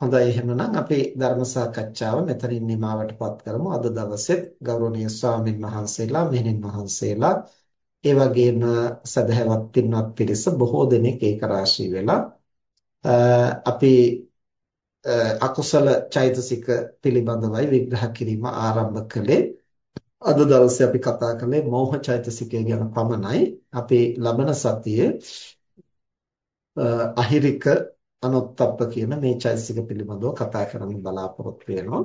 හොඳයි එහෙනම් අපි ධර්ම සාකච්ඡාව මෙතනින් නිමවටපත් කරමු. අද දවසෙත් ගෞරවනීය ස්වාමින් වහන්සේලා, මෙහෙණින් වහන්සේලා, ඒ වගේම සදහැවත් පින්වත් පිරිස බොහෝ දෙනෙක් ඒක රාශී වෙලා අපි අකුසල චෛතසික පිළිබඳවයි විග්‍රහ කිරීම ආරම්භ කළේ. අද දවසේ අපි කතා කළේ මෝහ චෛතසිකය ගැන පමණයි. අපි ලබන සතියේ අහිරික අනොත්ප්ප කියන මේ චෛතසික පිළිබඳව කතා කරන්න බලාපොරොත්තු වෙනවා.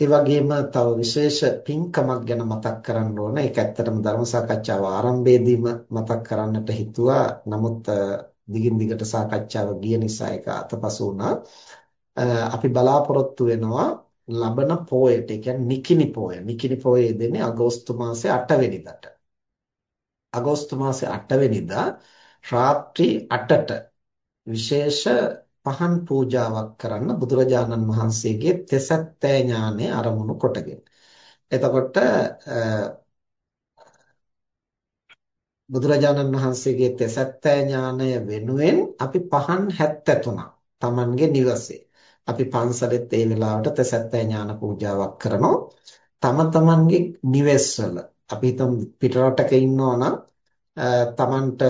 ඒ වගේම තව විශේෂ පින්කමක් ගැන මතක් කරන්න ඕන. ඒක ඇත්තටම ධර්ම සාකච්ඡාව ආරම්භයේදීම මතක් කරන්නට හිතුවා. නමුත් දිගින් දිගට සාකච්ඡාව ගිය නිසා ඒක අතපසු වුණා. අපි බලාපොරොත්තු වෙනවා ලබන පෝයට, ඒ කියන්නේ නිකිනි පෝය. නිකිනි පෝයේ දෙන්නේ අගෝස්තු මාසේ 8 වෙනිදාට. අගෝස්තු මාසේ 8 වෙනිදා රාත්‍රී 8ට විශේෂ පහන් පූජාවක් කරන්න බුදුරජාණන් වහන්සේගේ තෙසත්තෑ ඥානය අරමුණු කොටගෙන. එතකොට බුදුරජාණන් වහන්සේගේ තෙසත්තෑ ඥානය වෙනුවෙන් අපි පහන් 73ක් Tamanගේ නිවසේ අපි පන්සලෙත් ඒ වෙලාවට තෙසත්තෑ ඥාන පූජාවක් කරනවා. තම තමන්ගේ නිවෙස්වල අපි හිතමු පිටරටක ඉන්නවා නම් තමන්ට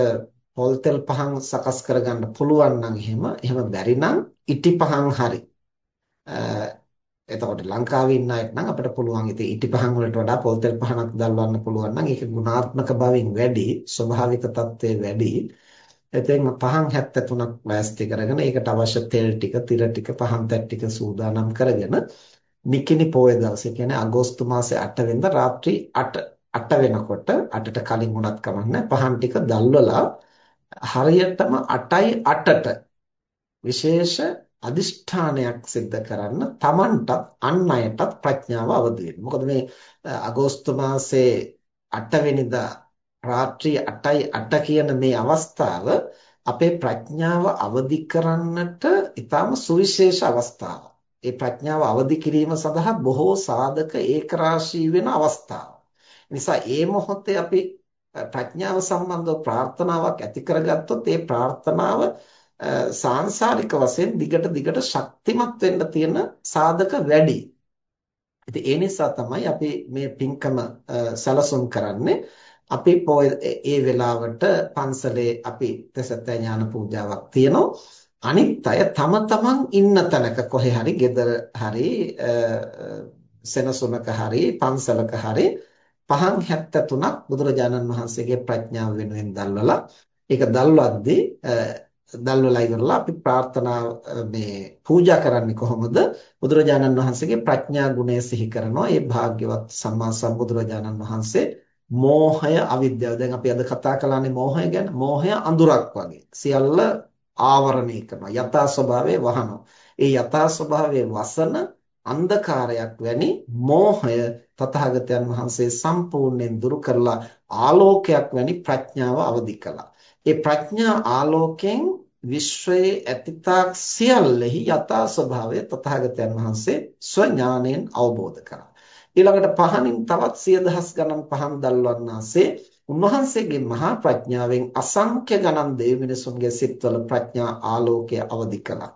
පොල් තෙල් පහන් සකස් කරගන්න පුළුවන් නම් එහෙම එහෙම බැරි නම් ඉටි පහන් හරි. එතකොට ලංකාවේ ඉන්න අයට නම් අපිට පුළුවන් ඉතින් ඉටි පහන් වලට වඩා පොල් තෙල් පහනක් දල්වන්න පුළුවන් නම් ඒක ගුණාත්මක බවින් වැඩි ස්වභාවික තත්ත්වයේ වැඩි. එතෙන් පහන් 73ක් ලෑස්ති කරගෙන ඒකට අවශ්‍ය තෙල් ටික තිර ටික පහන් තැට් ටික සූදානම් කරගෙන නිකිනි පොය දවසේ කියන්නේ අගෝස්තු මාසේ 8 වෙනිදා රාත්‍රී 8 8 වෙනකොට 8ට කලින් වුණත් කමක් පහන් ටික දල්වලා හරියටම 8යි 8ට විශේෂ අදිෂ්ඨානයක් සිද්ධ කරන්න Tamanටත් අන් අයටත් ප්‍රඥාව අවදි වෙන්න. මොකද මේ අගෝස්තු මාසේ 8 වෙනිදා රාත්‍රී 8යි 8 කියන මේ අවස්ථාව අපේ ප්‍රඥාව අවදි කරන්නට ඊටම සුවිශේෂ අවස්ථාවක්. ඒ ප්‍රඥාව අවදි කිරීම සඳහා බොහෝ සාධක ඒකරාශී වෙන අවස්ථාවක්. නිසා ඒ මොහොතේ අපි ප්‍රඥාව සම්බන්ධව ප්‍රාර්ථනාවක් ඇති කරගත්තොත් ඒ ප්‍රාර්ථනාව සාංශාරික වශයෙන් දිගට දිගට ශක්තිමත් වෙන්න තියෙන සාධක වැඩි. ඉතින් ඒ නිසා තමයි අපි මේ පින්කම සැලසුම් කරන්නේ. අපි ඒ වෙලාවට පන්සලේ අපි තසත්ත්‍ය ඥාන පූජාවක් තියෙනවා. අනිත් අය තම තමන් ඉන්න තැනක කොහේ හරි ගෙදර හරි සෙනසුනක හරි පන්සලක හරි පහන් 73ක් බුදුරජාණන් වහන්සේගේ ප්‍රඥාව වෙනුවෙන් දල්වලා ඒක දල්වද්දී දල්වලා ඉවරලා අපි ප්‍රාර්ථනා මේ පූජා කරන්නේ කොහොමද? බුදුරජාණන් වහන්සේගේ ප්‍රඥා ගුණය සිහි කරනවා. ඒ භාග්‍යවත් සම්මා සම්බුදුරජාණන් වහන්සේ මෝහය අවිද්‍යාව. දැන් අපි අද කතා කළානේ මෝහය ගැන. මෝහය අඳුරක් වගේ. සියල්ල ආවරණය කරනවා. යථා ස්වභාවය වහනවා. ඒ යථා ස්වභාවයේ වසන අන්ධකාරයක් වැනි මෝහය තථාගතයන් වහන්සේ සම්පූර්ණයෙන් දුරු කරලා ආලෝකයක් වැනි ප්‍රඥාව අවදි කළා. ඒ ප්‍රඥා ආලෝකයෙන් විශ්වයේ ඇතිතාක් සියල්ලෙහි යථා ස්වභාවය තථාගතයන් වහන්සේ ස්වඥාණයෙන් අවබෝධ කරා. ඊළඟට පහනින් තවත් සිය දහස් ගණන් පහන් දල්වන්නාසේ උන්වහන්සේගේ මහා ප්‍රඥාවෙන් අසංඛ්‍ය ගණන් දෙවි මිනිසුන්ගේ සිත්වල ප්‍රඥා ආලෝකය අවදි කළා.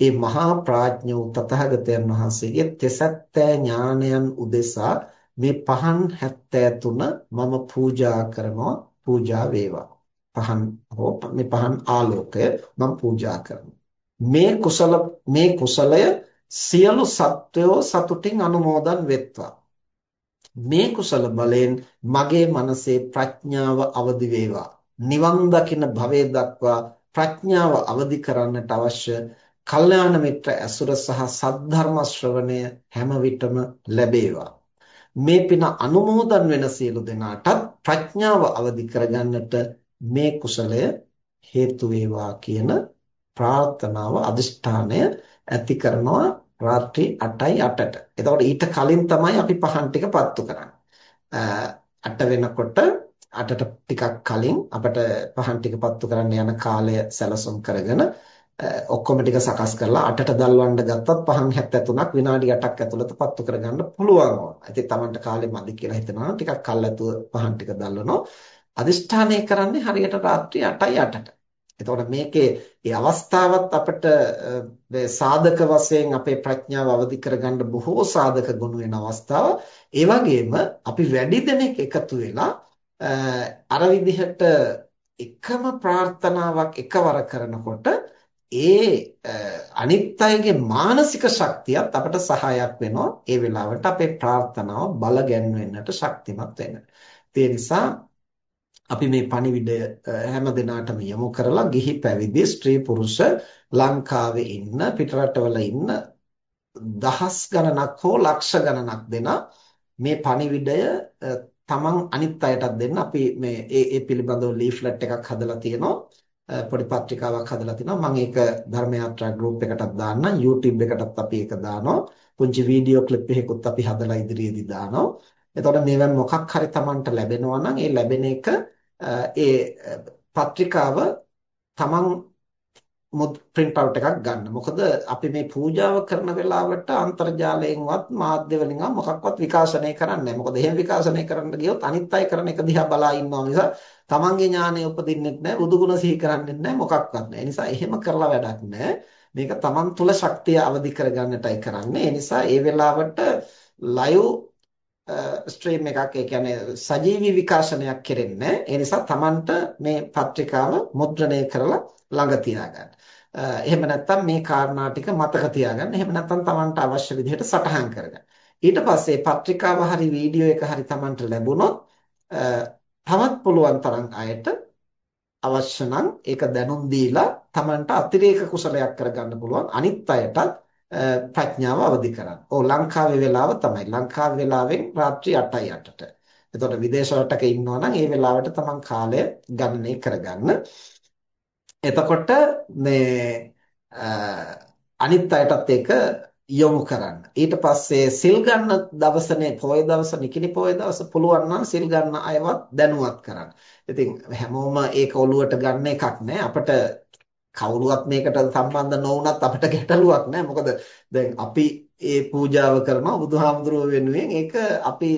ඒ මහා ප්‍රඥෝ තථාගතයන් වහන්සේගේ තෙසත්තෑ ඥානයන් උදෙසා මේ පහන් 73 මම පූජා කරනවා පූජා වේවා. පහන් හෝ මේ පහන් ආලෝකය මම පූජා කරනවා. මේ කුසල මේ කුසලය සියලු සත්වයෝ සතුටින් අනුමෝදන් වෙත්වා. මේ කුසල බලයෙන් මගේ මනසේ ප්‍රඥාව අවදි වේවා. නිවන් දකින භවයේ දක්වා ප්‍රඥාව අවදි කරන්නට අවශ්‍ය කල්යාණ මිත්‍ර ඇසුර සහ සද්ධර්ම ශ්‍රවණය හැම විටම ලැබේවා. මේ පින අනුමෝදන් වෙන සියලු දෙනාටත් ප්‍රඥාව අවදි කරගන්නට මේ කුසලය හේතු වේවා කියන ප්‍රාර්ථනාව අදිෂ්ඨානය ඇති කරනවා රාත්‍රී 8යි 8ට. එතකොට ඊට කලින් තමයි අපි පහන් ටික පත්තු කරන්නේ. 8 වෙනකොට 8ට ටිකක් කලින් අපිට පහන් ටික පත්තු කරන්න යන කාලය සැලසුම් කරගෙන ඔක්කොම ටික සකස් කරලා අටට දල්වන්න ගත්තත් පහන් 73ක් විනාඩි 8ක් ඇතුළත පත්තු කරගන්න පුළුවන් ඕන. ඉතින් Tamanට කාලේ මදි කියලා හිතනවා ටිකක් කල් ඇතුව පහන් ටික දල්වනවා. අදිෂ්ඨානය කරන්නේ හරියට රාත්‍රී 8යි 8ට. එතකොට මේකේ ඒ අවස්ථාවත් අපිට සාධක වශයෙන් අපේ ප්‍රඥාව අවදි කරගන්න බොහෝ සාධක ගොනු වෙන අවස්ථාව. ඒ වගේම අපි වැඩි දෙනෙක් එකතු වෙලා අර විදිහට එකම ප්‍රාර්ථනාවක් එකවර කරනකොට ඒ අනිත් අයගේ මානසික ශක්තියත් අපට සහායක් වෙනවා ඒ වෙලාවට අපේ ප්‍රාර්ථනාව බල ගැන්වෙන්නට ශක්තිමත් වෙන්න. ඒ නිසා අපි මේ පණිවිඩය හැම දිනාටම යොමු කරලා ගිහි පැවිදි ස්ත්‍රී පුරුෂ ලංකාවේ ඉන්න පිටරටවල ඉන්න දහස් ගණනක් හෝ ලක්ෂ ගණනක් දෙනා මේ පණිවිඩය තමන් අනිත් අයටත් දෙන්න අපි මේ ඒ ඒ පිළිබඳව ලීෆ්ලට් එකක් හදලා තියෙනවා පොඩි පත්‍රිකාවක් හදලා තිනවා. මම ඒක ධර්ම යාත්‍රා ගෲප් එකටත් දාන්නම්. YouTube එකටත් අපි ඒක දානවා. පුංචි වීඩියෝ ක්ලිප් එකකුත් අපි හදලා ඉදිරියේදී දානවා. එතකොට මේවෙන් මොකක් හරි Tamanට ලැබෙනවා නම් ඒ ලැබෙන එක ඒ පත්‍රිකාව තමන් print out එකක් ගන්න. මොකද අපි මේ පූජාව කරන වෙලාවට අන්තර්ජාලයෙන්වත් මාධ්‍ය වලින්වත් මොකක්වත් විකාශනය කරන්නේ නැහැ. මොකද එහෙම විකාශනය කරන්න ගියොත් අනිත් අය කරන එක දිහා බලා ඉන්නවා මිස තමන්ගේ ඥානය උපදින්නෙත් නැහැ, බුදුගුණ සිහි කරන්නෙත් නැහැ, මොකක්වත් නැහැ. ඒ නිසා එහෙම කරලා වැඩක් නැහැ. මේක තමන් තුල ශක්තිය අවදි කරගන්නටයි කරන්නේ. ඒ නිසා ඒ වෙලාවට live ස්ට්‍රීම් එකක් ඒ කියන්නේ සජීවී විකාශනයක් කෙරෙන්නේ ඒ නිසා Tamanට මේ පත්‍රිකාව මුද්‍රණය කරලා ළඟ තියාගන්න. එහෙම නැත්නම් මේ කාරණා ටික මතක තියාගන්න. එහෙම නැත්නම් Tamanට අවශ්‍ය විදිහට සටහන් කරගන්න. ඊට පස්සේ පත්‍රිකාව හරි වීඩියෝ එක හරි Tamanට ලැබුණොත් තවත් පුළුවන් තරම් අයට අවශ්‍ය නම් ඒක දැනුම් දීලා Tamanට අතිරේක කුසලයක් කරගන්න පුළුවන් අනිත් අයටත් ප්‍රඥාව අවදි කරන්න. ඕ ලංකාවේ වෙලාව තමයි. ලංකාවේ වෙලාවෙන් රාත්‍රී 8යි 8ට. එතකොට විදේශ රටක ඉන්නවා නම් ඒ වෙලාවට තමන් කාලය ගණනය කරගන්න. එතකොට මේ අනිත් අයටත් ඒක යොමු කරන්න. ඊට පස්සේ සිල් ගන්න දවසනේ පොය දවස නිකිණි පොය දවස පුළුවන් නම් සිල් ගන්න අයවත් දැනුවත් කරන්න. ඉතින් හැමෝම ඒක ඔලුවට ගන්න එකක් නෑ. අපිට කවුරුවත් මේකට සම්බන්ධ නොවුනත් අපිට ගැටලුවක් නෑ මොකද දැන් අපි ඒ පූජාව කරනවා බුදුහාමුදුරුව වෙනුවෙන් ඒක අපි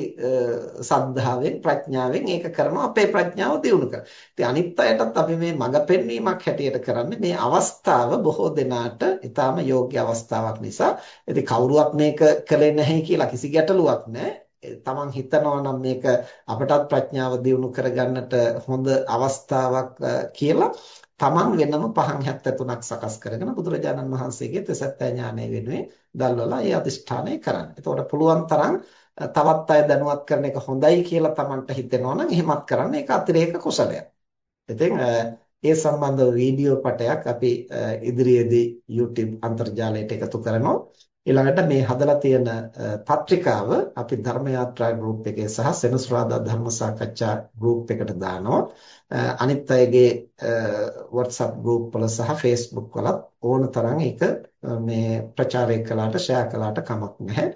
සද්ධාවෙන් ප්‍රඥාවෙන් ඒක කරනවා අපේ ප්‍රඥාව දියුණු කර. ඉතින් අනිත් අයටත් අපි මේ මඟ පෙන්වීමක් හැටියට කරන්නේ මේ අවස්ථාව බොහෝ දෙනාට ඊටාම යෝග්‍ය අවස්ථාවක් නිසා. ඉතින් කවුරුවත් මේක කළේ නැහැ කියලා කිසි ගැටලුවක් නැහැ. තමන් හිතනවා නම් මේක අපටත් ප්‍රඥාව දියුණු කරගන්නට හොඳ අවස්ථාවක් කියලා තමන් වෙනම පහන් 73ක් සකස් කරගෙන බුදුරජාණන් වහන්සේගේ තෙසත්ත්‍ය ඥානය වෙනුවෙන් දල්වලා ඒ අදිෂ්ඨානය කරන්න. එතකොට පුළුවන් තරම් තවත් අය දැනුවත් කරන එක හොඳයි කියලා තමන්ට හිතෙනවා නම් එහෙමත් කරන්න ඒක අතිරේක කුසලයක්. ඉතින් ඒ සම්බන්ධව වීඩියෝ පටයක් අපි ඉදිරියේදී YouTube අන්තර්ජාලයට එකතු කරනවා. ඊළඟට මේ හදලා තියෙන පත්‍රිකාව අපි ධර්ම යාත්‍රා ගෲප් එකේ සහ සෙනසුරාදා ධර්ම සාකච්ඡා ගෲප් එකට දානවා. අනිත් අයගේ WhatsApp group වල සහ Facebook වලත් ඕන තරම් ඒක මේ ප්‍රචාරය කළාට ෂෙයා කළාට කමක් නැහැ.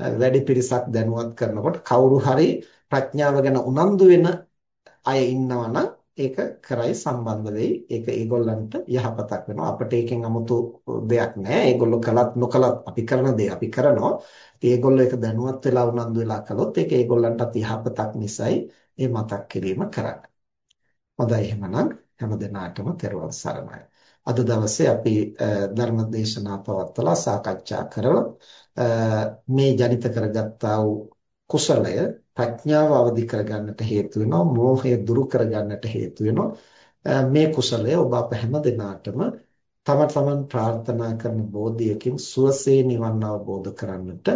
වැඩි පිරිසක් දැනුවත් කරනකොට කවුරු හරි ප්‍රඥාව ගැන උනන්දු වෙන අය ඉන්නවා නම් ඒක කරයි සම්බන්ධ වෙයි. ඒක ඒගොල්ලන්ට යහපතක් වෙනවා. අපිට ඒකෙන් 아무තු දෙයක් නැහැ. ඒගොල්ලෝ කළත් නොකළත් අපි කරන දේ අපි කරනවා. ඉතින් ඒගොල්ලෝ ඒක දැනුවත් වෙලා උනන්දු වෙලා කළොත් ඒක ඒගොල්ලන්ටත් යහපතක් නිසායි මේ මතක් කිරීම කරන්නේ. හොඳයි එහෙමනම් හැම දිනාටම තෙරුවන් සරණයි. අද දවසේ අපි ධර්ම දේශනා පවත්වලා සාකච්ඡා කරලා මේ ජනිත කරගත්තා වූ කුසලය ප්‍රඥාව අවදි කරගන්නට හේතු වෙනවා මෝහය දුරු කරගන්නට හේතු වෙනවා. මේ කුසලය ඔබ අප හැම දිනාටම තම තමන් ප්‍රාර්ථනා කරන බෝධියකින් සුවසේ නිවන් අවබෝධ කරන්නට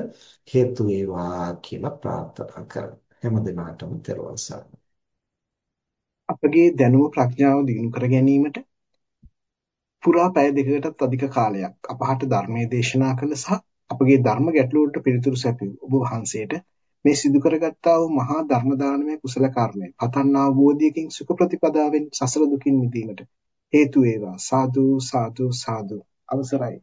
හේතු වේවා කියලා ප්‍රාර්ථනා කරමු. හැම දිනාටම තෙරුවන් සරණයි. අපගේ දැනුම ප්‍රඥාව දිනු කර ගැනීමට පුරා පැය දෙකකටත් අධික කාලයක් අපහට ධර්මයේ දේශනා කළ සහ අපගේ ධර්ම ගැටලුවලට පිළිතුරු සැපයූ ඔබ වහන්සේට මේ සිදු කරගත්තා වූ මහා ධර්ම දානමය කුසල කර්මය පතන් අවබෝධයකින් සුඛ ප්‍රතිපදාවෙන් සසර දුකින් මිදීමට හේතු වේවා. සාදු සාදු සාදු. අවසරයි.